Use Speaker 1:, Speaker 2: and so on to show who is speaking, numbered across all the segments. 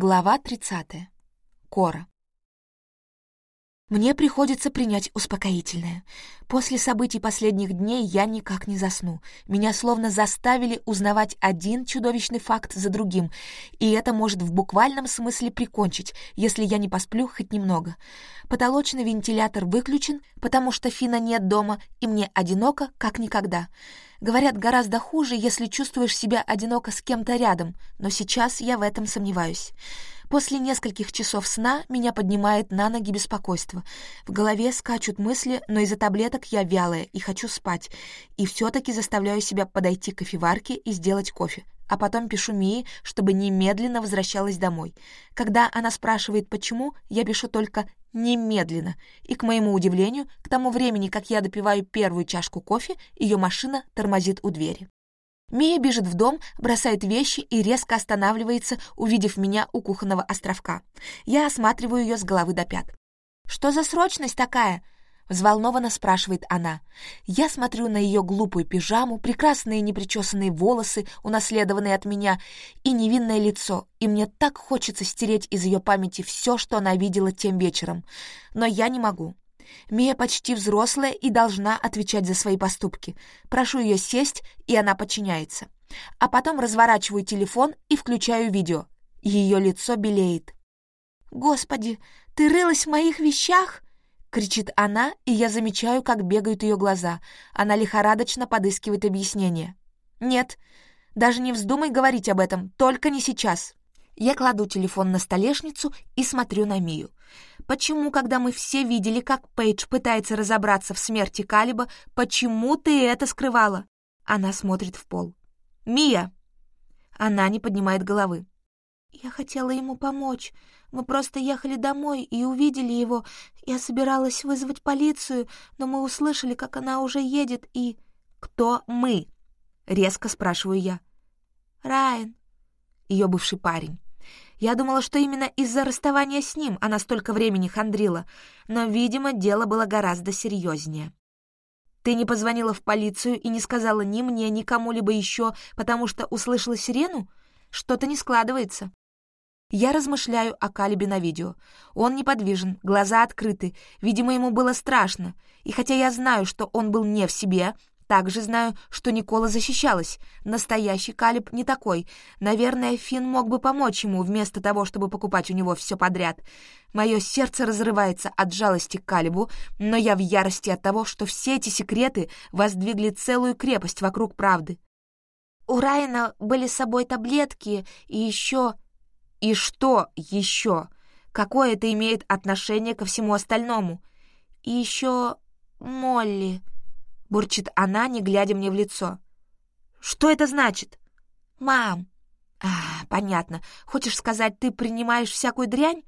Speaker 1: Глава 30. Кора. Мне приходится принять успокоительное. После событий последних дней я никак не засну. Меня словно заставили узнавать один чудовищный факт за другим, и это может в буквальном смысле прикончить, если я не посплю хоть немного. Потолочный вентилятор выключен, потому что Фина нет дома, и мне одиноко, как никогда. Говорят, гораздо хуже, если чувствуешь себя одиноко с кем-то рядом, но сейчас я в этом сомневаюсь. После нескольких часов сна меня поднимает на ноги беспокойство. В голове скачут мысли, но из-за таблеток я вялая и хочу спать. И все таки заставляю себя подойти к кофеварке и сделать кофе. А потом пишу Мии, чтобы немедленно возвращалась домой. Когда она спрашивает, почему, я пишу только «немедленно». И, к моему удивлению, к тому времени, как я допиваю первую чашку кофе, ее машина тормозит у двери. Мия бежит в дом, бросает вещи и резко останавливается, увидев меня у кухонного островка. Я осматриваю ее с головы до пят. «Что за срочность такая?» — взволнованно спрашивает она. Я смотрю на ее глупую пижаму, прекрасные непричесанные волосы, унаследованные от меня, и невинное лицо, и мне так хочется стереть из ее памяти все, что она видела тем вечером. Но я не могу. Мия почти взрослая и должна отвечать за свои поступки. Прошу ее сесть, и она подчиняется. А потом разворачиваю телефон и включаю видео. Ее лицо белеет. «Господи, ты рылась в моих вещах?» Кричит она, и я замечаю, как бегают ее глаза. Она лихорадочно подыскивает объяснение. «Нет, даже не вздумай говорить об этом, только не сейчас». Я кладу телефон на столешницу и смотрю на Мию. Почему, когда мы все видели, как Пейдж пытается разобраться в смерти Калиба, почему ты это скрывала?» Она смотрит в пол. «Мия!» Она не поднимает головы. «Я хотела ему помочь. Мы просто ехали домой и увидели его. Я собиралась вызвать полицию, но мы услышали, как она уже едет, и...» «Кто мы?» — резко спрашиваю я. «Райан». Ее бывший парень. Я думала, что именно из-за расставания с ним она столько времени хандрила, но, видимо, дело было гораздо серьезнее. Ты не позвонила в полицию и не сказала ни мне, ни кому-либо еще, потому что услышала сирену? Что-то не складывается. Я размышляю о Калибе на видео. Он неподвижен, глаза открыты. Видимо, ему было страшно. И хотя я знаю, что он был не в себе, также знаю, что Никола защищалась. Настоящий Калиб не такой. Наверное, Финн мог бы помочь ему, вместо того, чтобы покупать у него все подряд. Мое сердце разрывается от жалости к Калибу, но я в ярости от того, что все эти секреты воздвигли целую крепость вокруг правды. У Райана были с собой таблетки и еще... И что еще? Какое это имеет отношение ко всему остальному? И еще... Молли... — бурчит она, не глядя мне в лицо. «Что это значит?» «Мам!» «А, понятно. Хочешь сказать, ты принимаешь всякую дрянь?»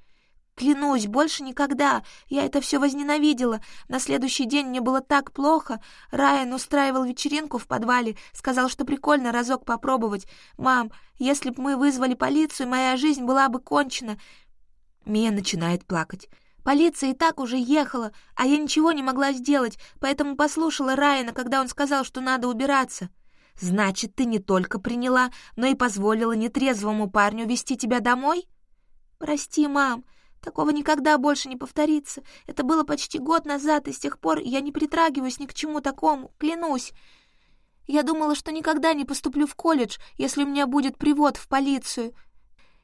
Speaker 1: «Клянусь, больше никогда. Я это все возненавидела. На следующий день мне было так плохо. Райан устраивал вечеринку в подвале, сказал, что прикольно разок попробовать. Мам, если б мы вызвали полицию, моя жизнь была бы кончена». Мия начинает плакать. Полиция и так уже ехала, а я ничего не могла сделать, поэтому послушала Райана, когда он сказал, что надо убираться. Значит, ты не только приняла, но и позволила нетрезвому парню вести тебя домой? Прости, мам, такого никогда больше не повторится. Это было почти год назад, и с тех пор я не притрагиваюсь ни к чему такому, клянусь. Я думала, что никогда не поступлю в колледж, если у меня будет привод в полицию.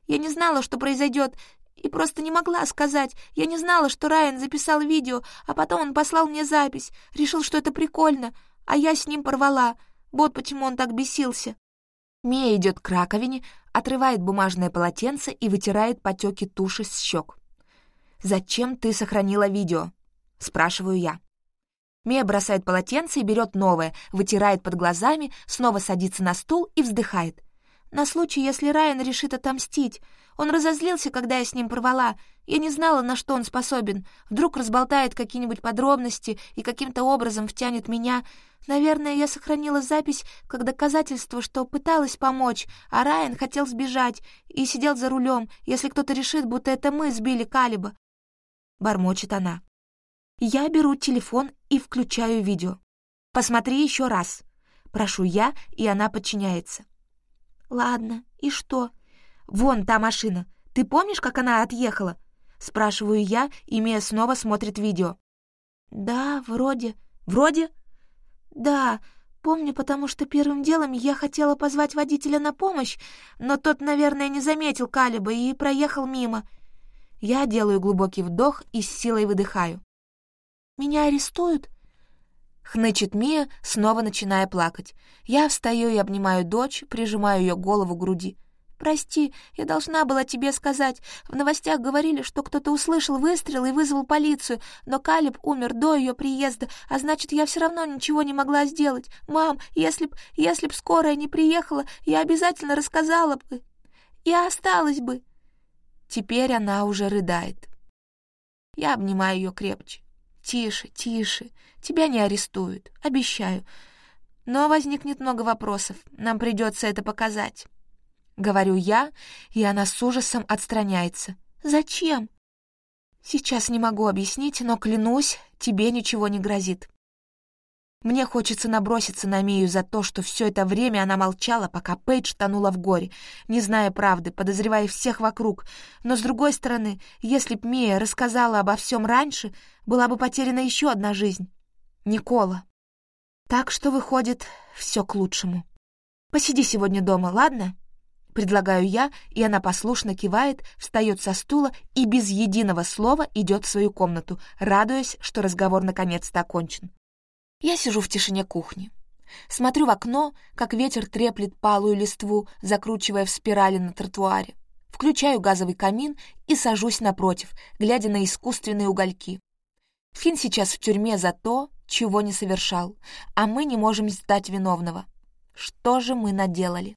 Speaker 1: Я не знала, что произойдет, и просто не могла сказать. Я не знала, что Райан записал видео, а потом он послал мне запись, решил, что это прикольно, а я с ним порвала. Вот почему он так бесился». Мия идет к раковине, отрывает бумажное полотенце и вытирает потеки туши с щек. «Зачем ты сохранила видео?» — спрашиваю я. Мия бросает полотенце и берет новое, вытирает под глазами, снова садится на стул и вздыхает. «На случай, если Райан решит отомстить. Он разозлился, когда я с ним порвала. Я не знала, на что он способен. Вдруг разболтает какие-нибудь подробности и каким-то образом втянет меня. Наверное, я сохранила запись как доказательство, что пыталась помочь, а Райан хотел сбежать и сидел за рулем, если кто-то решит, будто это мы сбили Калиба. Бормочет она. Я беру телефон и включаю видео. «Посмотри еще раз». Прошу я, и она подчиняется. «Ладно, и что?» «Вон та машина. Ты помнишь, как она отъехала?» — спрашиваю я, имея снова смотрит видео. «Да, вроде». «Вроде?» «Да, помню, потому что первым делом я хотела позвать водителя на помощь, но тот, наверное, не заметил Калиба и проехал мимо». Я делаю глубокий вдох и с силой выдыхаю. «Меня арестуют?» Хнычет Мия, снова начиная плакать. Я встаю и обнимаю дочь, прижимаю ее голову к груди. «Прости, я должна была тебе сказать. В новостях говорили, что кто-то услышал выстрел и вызвал полицию, но Калиб умер до ее приезда, а значит, я все равно ничего не могла сделать. Мам, если б, если б скорая не приехала, я обязательно рассказала бы. Я осталась бы». Теперь она уже рыдает. Я обнимаю ее крепче. «Тише, тише. Тебя не арестуют. Обещаю. Но возникнет много вопросов. Нам придется это показать». Говорю я, и она с ужасом отстраняется. «Зачем?» «Сейчас не могу объяснить, но, клянусь, тебе ничего не грозит». Мне хочется наброситься на Мию за то, что все это время она молчала, пока Пейдж тонула в горе, не зная правды, подозревая всех вокруг. Но, с другой стороны, если б Мия рассказала обо всем раньше, была бы потеряна еще одна жизнь. Никола. Так что, выходит, все к лучшему. Посиди сегодня дома, ладно? Предлагаю я, и она послушно кивает, встает со стула и без единого слова идет в свою комнату, радуясь, что разговор наконец-то окончен. Я сижу в тишине кухни. Смотрю в окно, как ветер треплет палую листву, закручивая в спирали на тротуаре. Включаю газовый камин и сажусь напротив, глядя на искусственные угольки. Финн сейчас в тюрьме за то, чего не совершал, а мы не можем сдать виновного. Что же мы наделали?